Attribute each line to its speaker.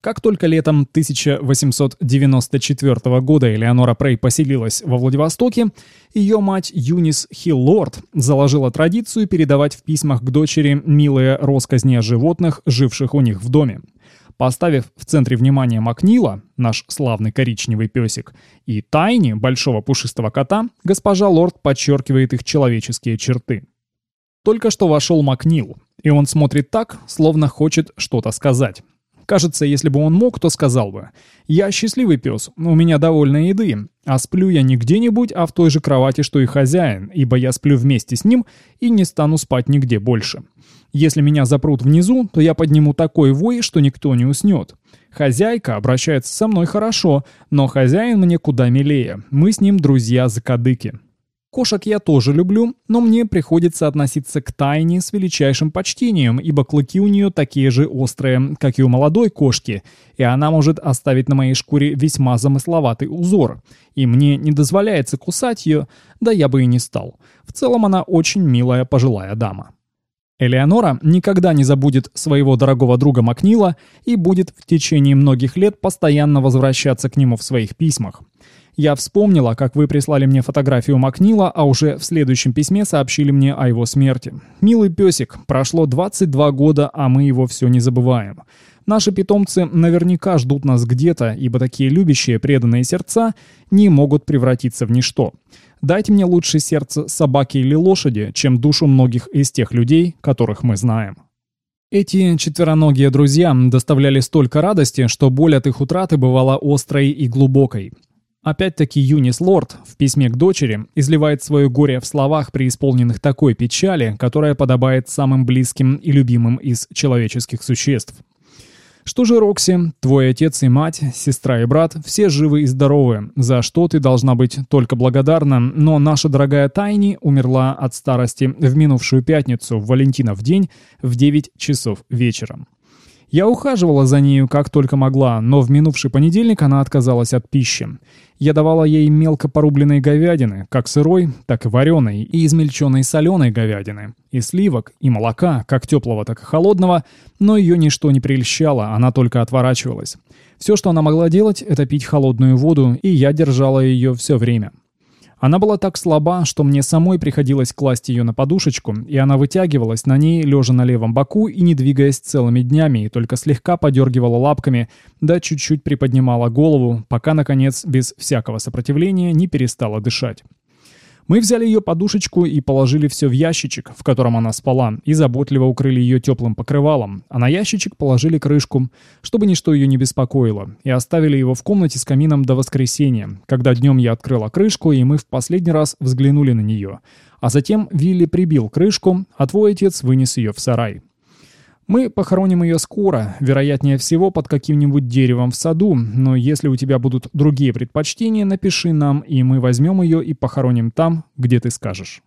Speaker 1: Как только летом 1894 года Элеонора Прей поселилась во Владивостоке, ее мать Юнис Хиллорд заложила традицию передавать в письмах к дочери милые росказни о животных, живших у них в доме. Поставив в центре внимания Макнила, наш славный коричневый песик, и Тайни, большого пушистого кота, госпожа Лорд подчеркивает их человеческие черты. Только что вошел Макнил, и он смотрит так, словно хочет что-то сказать. Кажется, если бы он мог, то сказал бы. «Я счастливый пес, у меня довольно еды, а сплю я не где-нибудь, а в той же кровати, что и хозяин, ибо я сплю вместе с ним и не стану спать нигде больше. Если меня запрут внизу, то я подниму такой вой, что никто не уснет. Хозяйка обращается со мной хорошо, но хозяин мне куда милее. Мы с ним друзья-закадыки». Кошек я тоже люблю, но мне приходится относиться к тайне с величайшим почтением, ибо клыки у нее такие же острые, как и у молодой кошки, и она может оставить на моей шкуре весьма замысловатый узор. И мне не дозволяется кусать ее, да я бы и не стал. В целом она очень милая пожилая дама. Элеонора никогда не забудет своего дорогого друга Макнила и будет в течение многих лет постоянно возвращаться к нему в своих письмах. Я вспомнила, как вы прислали мне фотографию Макнила, а уже в следующем письме сообщили мне о его смерти. Милый песик, прошло 22 года, а мы его все не забываем. Наши питомцы наверняка ждут нас где-то, ибо такие любящие, преданные сердца не могут превратиться в ничто. Дайте мне лучше сердце собаки или лошади, чем душу многих из тех людей, которых мы знаем. Эти четвероногие друзья доставляли столько радости, что боль от их утраты бывала острой и глубокой. Опять-таки Юнис Лорд в письме к дочери изливает свое горе в словах, преисполненных такой печали, которая подобает самым близким и любимым из человеческих существ. Что же, Рокси, твой отец и мать, сестра и брат, все живы и здоровы, за что ты должна быть только благодарна, но наша дорогая Тайни умерла от старости в минувшую пятницу, в Валентинов день, в 9 часов вечера. Я ухаживала за нею как только могла, но в минувший понедельник она отказалась от пищи. Я давала ей мелко порубленной говядины, как сырой, так и вареной, и измельченной соленой говядины, и сливок, и молока, как теплого, так и холодного, но ее ничто не прельщало, она только отворачивалась. Все, что она могла делать, это пить холодную воду, и я держала ее все время. Она была так слаба, что мне самой приходилось класть ее на подушечку, и она вытягивалась на ней, лежа на левом боку и не двигаясь целыми днями, и только слегка подергивала лапками, да чуть-чуть приподнимала голову, пока, наконец, без всякого сопротивления не перестала дышать. Мы взяли ее подушечку и положили все в ящичек, в котором она спала, и заботливо укрыли ее теплым покрывалом, а на ящичек положили крышку, чтобы ничто ее не беспокоило, и оставили его в комнате с камином до воскресенья, когда днем я открыла крышку, и мы в последний раз взглянули на нее. А затем Вилли прибил крышку, а твой отец вынес ее в сарай. Мы похороним ее скоро, вероятнее всего под каким-нибудь деревом в саду, но если у тебя будут другие предпочтения, напиши нам, и мы возьмем ее и похороним там, где ты скажешь.